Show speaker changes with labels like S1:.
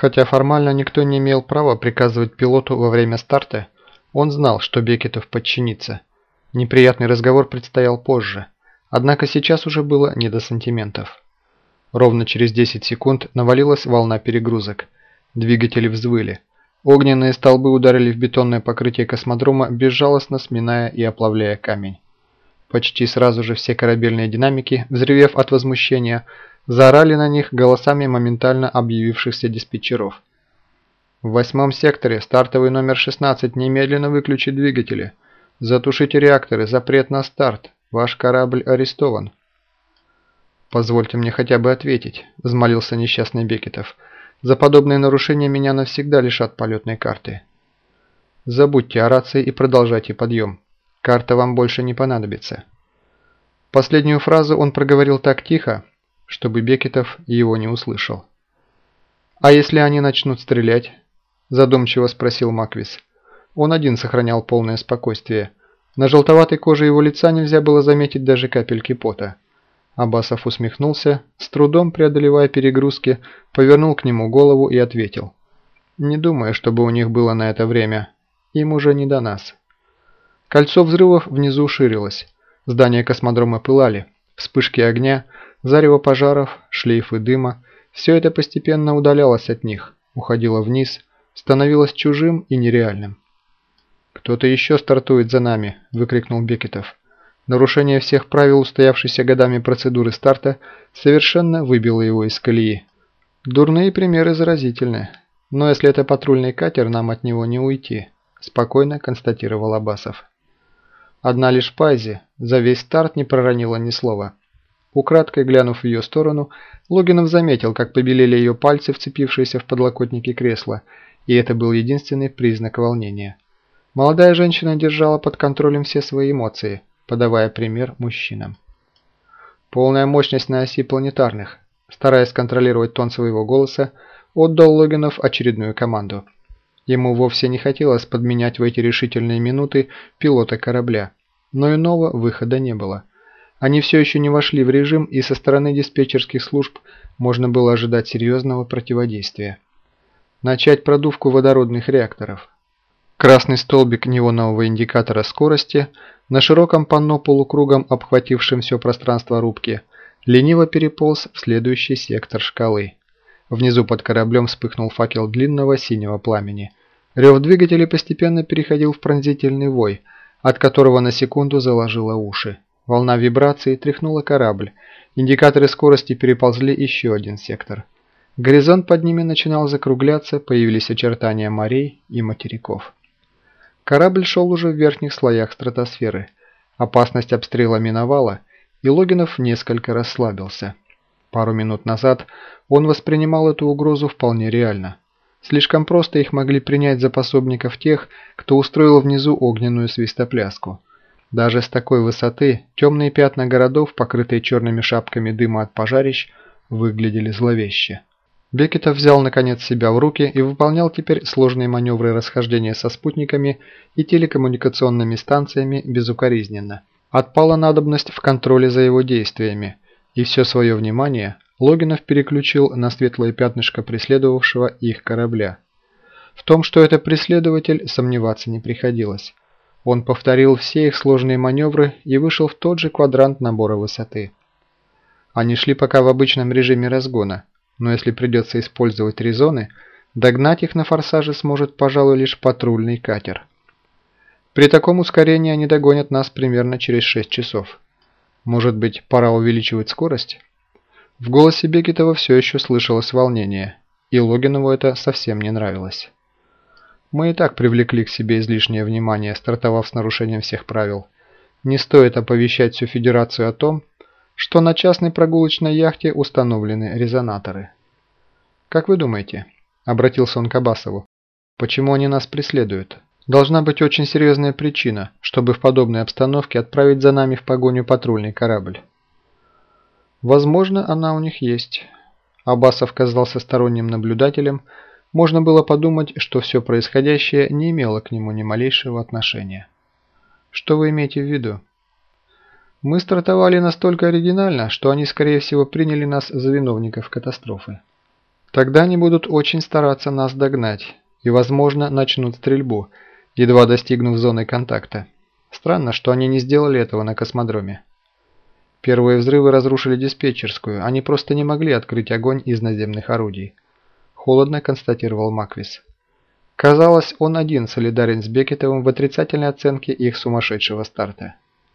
S1: Хотя формально никто не имел права приказывать пилоту во время старта, он знал, что Бекетов подчинится. Неприятный разговор предстоял позже, однако сейчас уже было не до сантиментов. Ровно через 10 секунд навалилась волна перегрузок. Двигатели взвыли. Огненные столбы ударили в бетонное покрытие космодрома, безжалостно сминая и оплавляя камень. Почти сразу же все корабельные динамики, взревев от возмущения, заорали на них голосами моментально объявившихся диспетчеров. В восьмом секторе стартовый номер 16 немедленно выключить двигатели. Затушите реакторы, запрет на старт. Ваш корабль арестован. «Позвольте мне хотя бы ответить», – взмолился несчастный Бекетов. «За подобные нарушения меня навсегда лишат полетной карты». «Забудьте о рации и продолжайте подъем. Карта вам больше не понадобится». Последнюю фразу он проговорил так тихо, чтобы Бекетов его не услышал. «А если они начнут стрелять?» – задумчиво спросил Маквис. Он один сохранял полное спокойствие. На желтоватой коже его лица нельзя было заметить даже капельки пота. Абасов усмехнулся, с трудом преодолевая перегрузки, повернул к нему голову и ответил. «Не думаю, чтобы у них было на это время. Им уже не до нас». Кольцо взрывов внизу ширилось. Здания космодрома пылали. Вспышки огня, зарево пожаров, шлейфы дыма – все это постепенно удалялось от них, уходило вниз, становилось чужим и нереальным. «Кто-то еще стартует за нами!» – выкрикнул Бекетов. Нарушение всех правил устоявшейся годами процедуры старта совершенно выбило его из колеи. Дурные примеры заразительны, но если это патрульный катер, нам от него не уйти, спокойно констатировал Абасов. Одна лишь Пайзи за весь старт не проронила ни слова. Украдкой глянув в ее сторону, Логинов заметил, как побелели ее пальцы, вцепившиеся в подлокотники кресла, и это был единственный признак волнения. Молодая женщина держала под контролем все свои эмоции – подавая пример мужчинам. Полная мощность на оси планетарных. Стараясь контролировать тон своего голоса, отдал Логинов очередную команду. Ему вовсе не хотелось подменять в эти решительные минуты пилота корабля, но иного выхода не было. Они все еще не вошли в режим, и со стороны диспетчерских служб можно было ожидать серьезного противодействия. Начать продувку водородных реакторов. Красный столбик неонового индикатора скорости на широком панно полукругом, обхватившем все пространство рубки, лениво переполз в следующий сектор шкалы. Внизу под кораблем вспыхнул факел длинного синего пламени. Рев двигателя постепенно переходил в пронзительный вой, от которого на секунду заложило уши. Волна вибрации тряхнула корабль. Индикаторы скорости переползли еще один сектор. Горизонт под ними начинал закругляться, появились очертания морей и материков. Корабль шел уже в верхних слоях стратосферы. Опасность обстрела миновала, и Логинов несколько расслабился. Пару минут назад он воспринимал эту угрозу вполне реально. Слишком просто их могли принять за пособников тех, кто устроил внизу огненную свистопляску. Даже с такой высоты темные пятна городов, покрытые черными шапками дыма от пожарищ, выглядели зловеще. Бекетов взял наконец себя в руки и выполнял теперь сложные маневры расхождения со спутниками и телекоммуникационными станциями безукоризненно. Отпала надобность в контроле за его действиями, и все свое внимание Логинов переключил на светлое пятнышко преследовавшего их корабля. В том, что это преследователь, сомневаться не приходилось. Он повторил все их сложные маневры и вышел в тот же квадрант набора высоты. Они шли пока в обычном режиме разгона – но если придется использовать резоны, догнать их на форсаже сможет, пожалуй, лишь патрульный катер. При таком ускорении они догонят нас примерно через 6 часов. Может быть, пора увеличивать скорость? В голосе Бекетова все еще слышалось волнение, и Логинову это совсем не нравилось. Мы и так привлекли к себе излишнее внимание, стартовав с нарушением всех правил. Не стоит оповещать всю Федерацию о том, что на частной прогулочной яхте установлены резонаторы. «Как вы думаете?» – обратился он к Абасову. «Почему они нас преследуют? Должна быть очень серьезная причина, чтобы в подобной обстановке отправить за нами в погоню патрульный корабль». «Возможно, она у них есть». Абасов казался сторонним наблюдателем. Можно было подумать, что все происходящее не имело к нему ни малейшего отношения. «Что вы имеете в виду?» Мы стартовали настолько оригинально, что они, скорее всего, приняли нас за виновников катастрофы. Тогда они будут очень стараться нас догнать и, возможно, начнут стрельбу, едва достигнув зоны контакта. Странно, что они не сделали этого на космодроме. Первые взрывы разрушили диспетчерскую, они просто не могли открыть огонь из наземных орудий. Холодно констатировал Маквис. Казалось, он один солидарен с Бекетовым в отрицательной оценке их сумасшедшего старта.